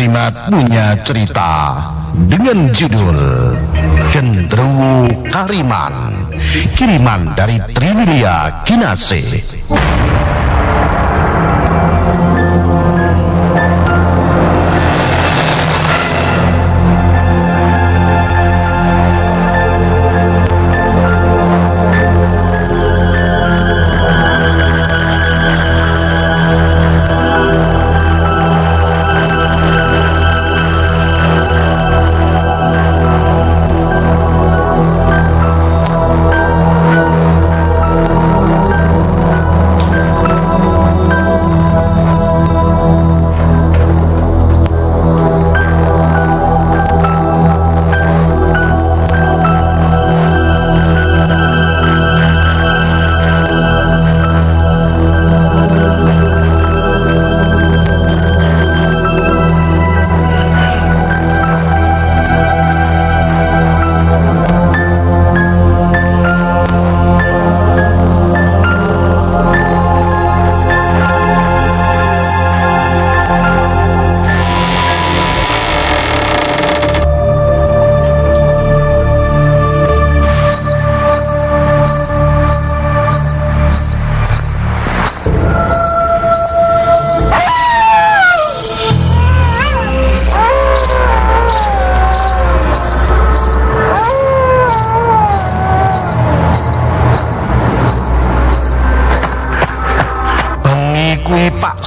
Jimat punya cerita dengan judul Gendruwo Kariman Kiriman dari Triwilia Kinase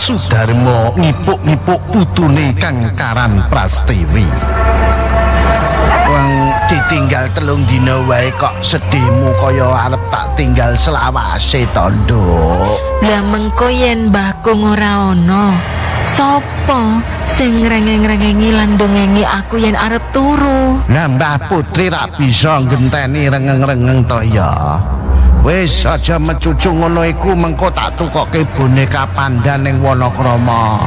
Sudarmo ngipuk-ngipuk putune kang karan Prastiwi. Wong ditinggal telung dina wae kok sedihmu kaya arep tak tinggal selawase to, Nduk. Lah mengko yen Mbah Kung ora ana, sapa sing ngrengeng-rengengi lan dongengi aku yen arep turu? Lah Mbah Putri ra bisa ngenteni rengeng-rengeng to ya. Wis aja mecucu ngono iku mengko tak tukoke boneka panda ning Wonokrama.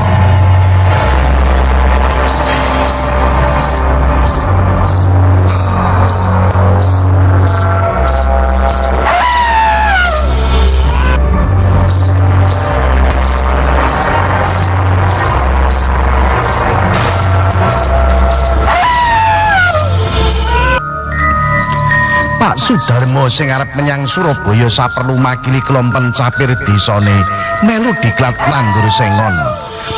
Sudarmo sing arep menyang Surabaya saperlu makili kelompen capir desane melu diklat nandur sengon.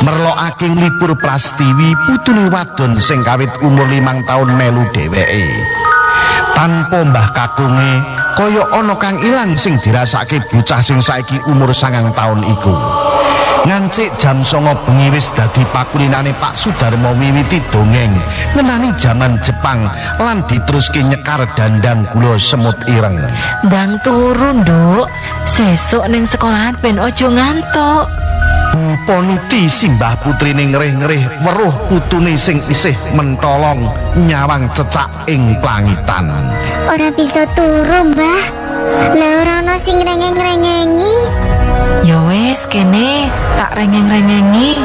Merlokake libur Prastiwi putune wadon sing kawit umur limang tahun melu dheweke. Tanpa Mbah Kakunge kaya ana kang ilang sing dirasake bocah sing saiki umur sangang tahun iku. Ngancik jam songo bengi wis dadi pakulinane Pak Sudarmo wiwiti dongeng ngenani jaman Jepang lan diteruske nyekar dandang gula semut ireng. Ndang turu, Nduk. Sesuk ning sekolahan ben aja ngantuk. Poniti simbah putri ning ngerih-ngerih weruh putune sing isih mentolong nyawang cecak ing plangitan. Ora bisa turu, Mbah. Lah ora ana sing rengeng-rengengi. Ya wis kene tak rengeng-rengengi.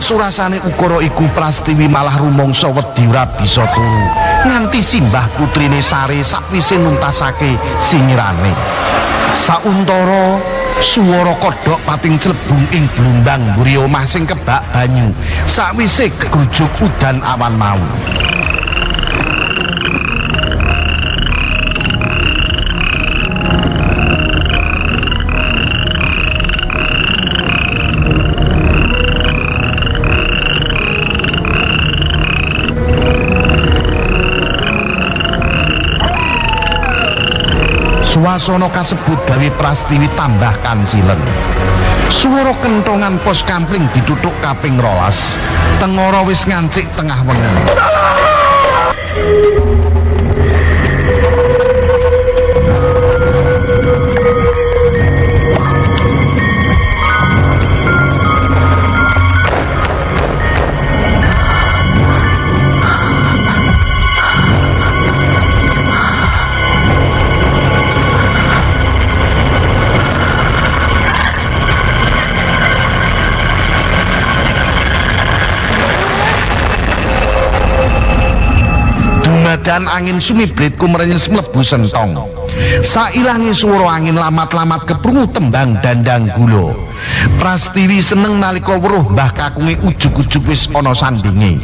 Surasane ukara iku Prastiwi malah rumangsa wedi ora bisa turu. Nganti simbah putrine sare sakwise nuntasake singirane. Sauntara swara kodhok pating clebung ing blumbang mburi omah sing kebak banyu sakwise gegrujuk udan awan mau. Suasana kasebut gawe Prastiwi tambah kancilen. Swara kentongan pos kampling ditutuk kaping rolas. Tengara wis ngancik tengah wengi. Dumadan angin sumibrit kumrenyes mlebu sentong. Sailangi swara angin lamat-lamat keprungu tembang dandang gula. Prastiwi seneng nalika weruh Mbah Kakunge ujug-ujug wis ana sandinge.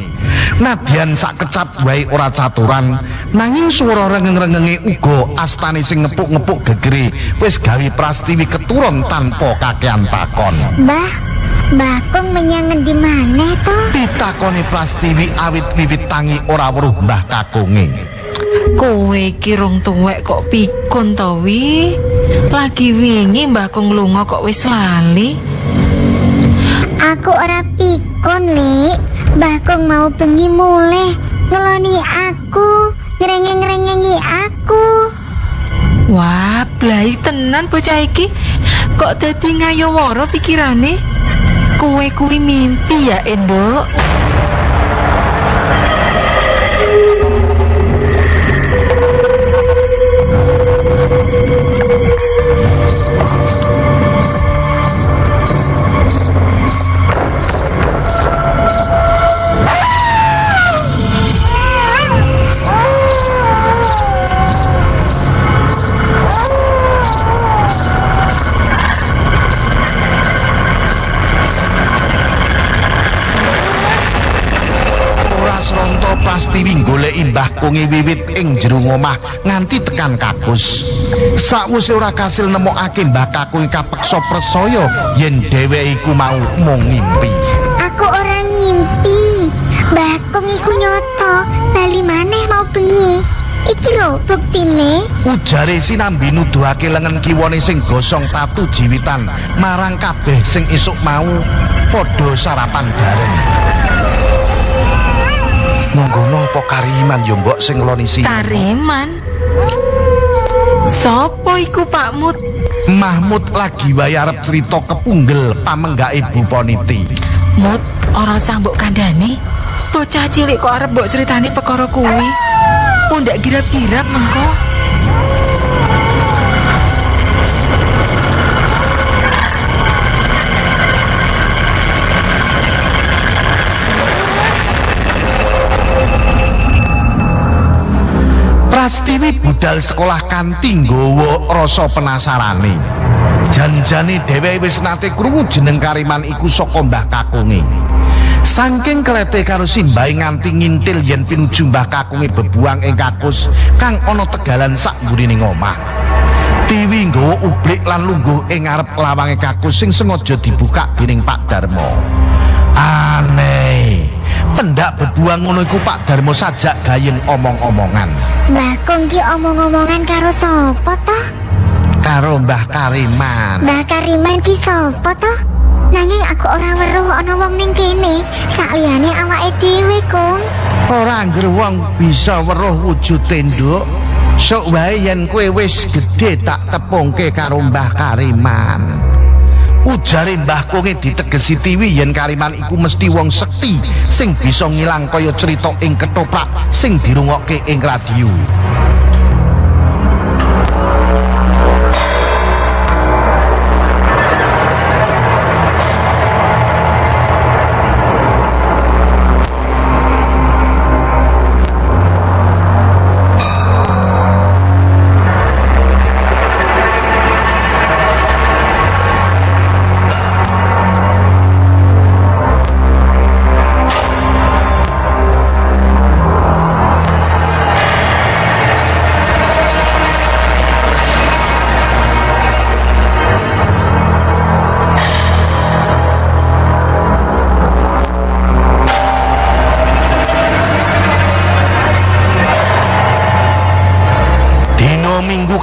Nadyan sak kecap wae ora caturan, nanging swara rengeng-rengenge uga astane sing ngepuk-ngepuk gegere wis gawe Prastiwi keturun tanpa kakean takon. Mbah, Bakung menyang ngendi maneh to? Pitakone Prastiwi awit wiwit tangi ora weruh Mbah Kakunge. Kowe iki rong tuwek kok pikun to wi? Lagi wingi Mbah Kong lunga kok wis lali. Aku ora pikun, Lik. Bakung mau bengi mulih ngeloni aku, ngrengeng-ngerengengi aku. Wah, blai tenan bocah iki. Kok dadi ngayowara pikirane? Kowe kuwi mimpi ya, Endok? Goleki Mbah Kunge wiwit ing jero omah nganti tekan kakus. Sakwise ora kasil nemokake Mbah Kakung kapeksa presaya yen dheweke iku mau mung ngimpi. Aku ora ngimpi. Bakung iku nyoto, bali maneh mau bengi. Iki lho buktine. Ujare sinambi nuduhake lengen kiwane sing gosong tatu jiwitan marang kabeh sing esuk mau padha sarapan bareng. Monggono apa kariman yo mbok sing ngloni si Tareman. Sopo iku Pak Mut? Mahmud lagi wae arep cerita kepunggel pamenggake Bu Poniti. Mut, ora sambok kandhani. Bocah cilik kok arep mbok critani perkara kuwi. Pundak girap-girap mengko. Prastiwi budal sekolah kanthi nggawa rasa penasarane. Janjane dheweke wis nate krungu jeneng Kariman iku saka Mbah Kakunge. Saking klete karo simbahe nganti ngintil yen pinuju Mbah Kakunge bebuang ing kakus kang ana tegalan sak mburining omah. Tiwi nggawa ublik lan lungguh ing ngarep lawange kakus sing sengaja dibuka dening Pak Darmo. Aneh. Pendak bebuang ngono iku Pak Darmo sajak gayeng omong-omongan. Bakung ki omong-omongan karo sapa to? karo Mbah Kariman. Mbah Kariman ki sapa to? Nanging aku ora weruh ana wong ning kene, sakliyane awake dhewe, Kung. Ora ngger wong bisa weruh wujude nduk. Sok wae yen kowe wis gedhe tak tepungke karo Mbah Kariman. Ujare Mbah Kunge ditegesi tiwi yen Kariman iku mesti wong sekti sing bisa ngilang kaya cerita ing ketoprak sing dirungokke ing radio.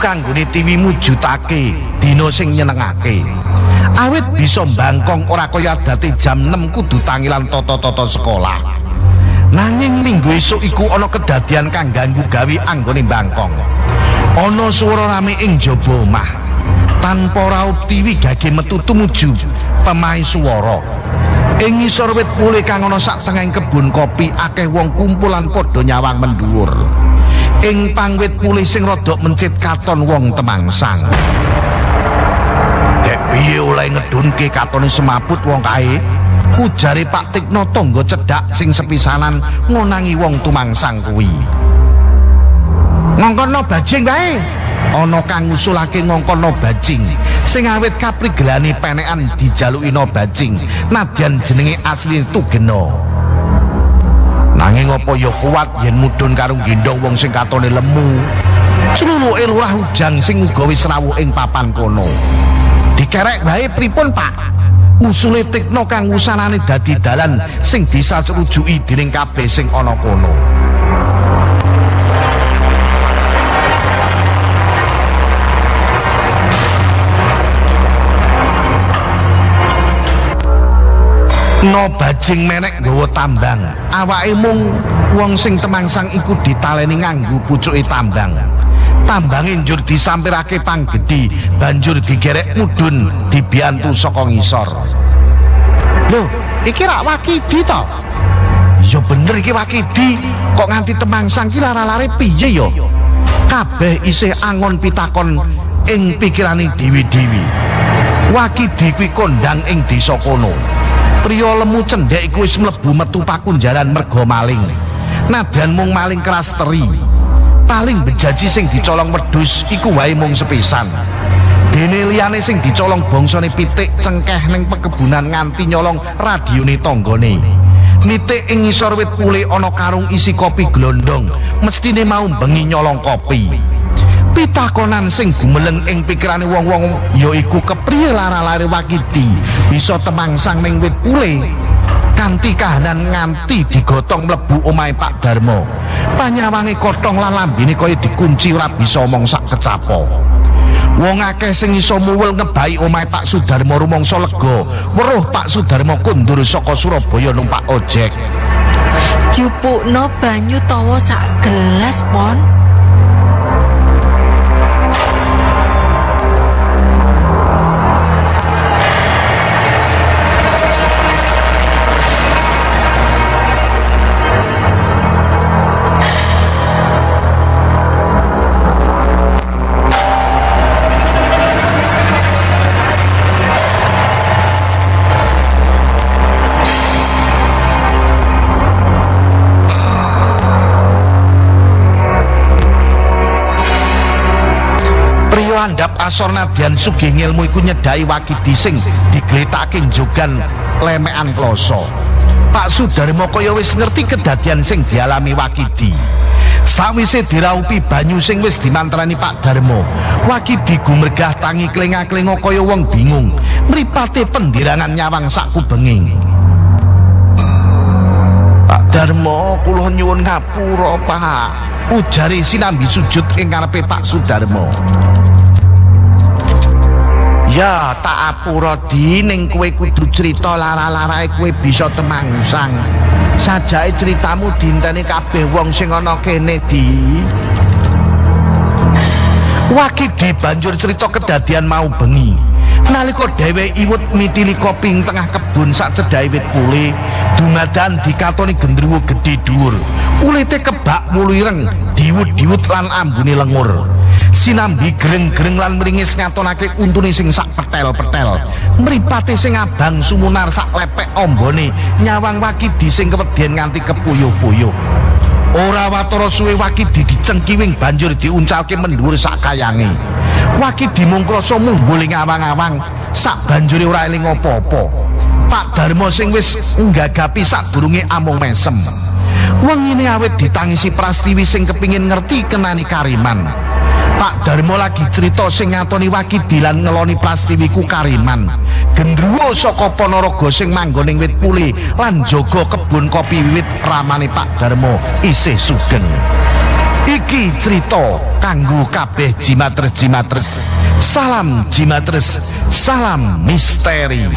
Kanggone TV mujudake dina sing nyenengake. Awit bisa mbangkong ora kaya adate jam 6 kudu tangilan tata-tata sekolah. Nanging minggu esuk iku ana kedadian kang ganggu gawe anggone mbangkong. Ana swara rame ing jaba omah. Tanpa raup TV gage metu tumuju pemain swara. Ing ngisor wit pule kang ana sak tengahing kebun kopi akeh wong kumpulan padha nyawang mendhuwur. Ing pangwit pule sing rada mencit katon wong temangsang. Dek piye oleh ngedunke katone semaput wong kae? Ujare Pak Tikno tangga cedhak sing sepisanan ngonangi wong tumangsang kuwi. Ngongkono bajing wae. Ana kang ngusulake ngongkono bajing sing awit kaprigelane penekan dijaluki no bajing nadyan jenenge asli Tugena. Nanging apa ya kuat yen mudhun karo gendong wong sing katone lemu. Celuluke lurah ujang sing uga wis rawuh ing papan kono. Dikerek bae pripun, Pak? Usule Tikno kang usanane dadi dalan sing bisa rujuki dening kabeh sing ana kono. No bajing menek nggawa tambang. Awake mung wong sing temangsang iku ditaleni nganggo pucuke tambang. Tambange njur disampirake panggedhi, banjur digerek mudhun dibiyantu saka ngisor. Lho, iki rak wakidi to? Ya bener iki wakidi, kok nganti temangsang ki lara-lare piye ya? Kabeh isih angon pitakon ing pikirane dewi-dewi. Wakidi kuwi kondang ing desa kono. Priya lemu cendhek iku wis mlebu metu pakunjaran merga maling. Nadyan mung maling keras teri. Paling bejaji sing dicolong wedhus iku wae mung sepisan. Dene liyane sing dicolong bangsane pitik cengkeh ning pekebunan nganti nyolong radione tanggane. Nitik ing ngisor wit pule ana karung isi kopi glondong, mestine mau bengi nyolong kopi. pitakonan sing gumeleng ing pikirane wong-wong yaiku kepriye lara-lare wakidi bisa temangsang ning wit pule kanthi kahanan nganti digotong mlebu omahe Pak Darmo. Panyawange kotong lan lambene kaya dikunci ora bisa omong sak kecapo. Wong akeh sing iso muwel ngebai omahe Pak Sudarmo rumangsa lega. Weruh Pak Sudarmo kundur saka Surabaya numpak ojek. Jupukno banyu tawa sak gelas, Pon. Andhap asor nadyan sugih ngilmu iku nyedai wakidi sing digletake jogan lemekan kloso. Pak Sudarmo kaya wis ngerti kedadian sing dialami wakidi. Sawise diraupi banyu sing wis dimantrani Pak Darmo, wakidi gumregah tangi klenga-klenga kaya wong bingung, mripate pendirangan nyawang sak kubenging. Pak Darmo, kula nyuwun ngapura, Pak. Ujare sinambi sujud ing ngarepe Pak Sudarmo. Ya, tak apura di ning kowe kudu cerita lara-larae kowe bisa temangsang. Sajake ceritamu dinteni kabeh wong sing ana kene di. Wakidi banjur cerita kedadian mau bengi. Nalika dhewe iwut mitili kopi ing tengah kebun sak cedhae wit pule, dumadakan dikatoni gendruwo gedhe dhuwur. Kulite kebak mulu ireng, diwut-diwut lan ambune lengur. Sinambi greng-greng lan mringis ngatonake untune sing sak petel-petel. Mripate sing abang sumunar sak lepek ombone nyawang wakidi sing kewedien nganti kepuyuh-puyuh. Ora watara suwe wakidi dicengkiwing banjur diuncalke mendhuwur sak kayange. Wakidi mung krasa munggul ing awang-awang sak banjure ora eling apa-apa. Pak Darmo sing wis nggagapi sadurunge amung mesem. Wengine awet ditangisi Prastiwi sing kepingin ngerti kenani Kariman. Pak Darmo lagi cerita sing ngatoni Wakidi lan ngeloni Prastiwi ku Kariman. Gendruwo saka Ponorogo sing manggon ing wit pule lan jaga kebun kopi wiwit ramane Pak Darmo isih sugeng. Iki cerita kanggo kabeh jimatres-jimatres. Salam jimatres, salam misteri.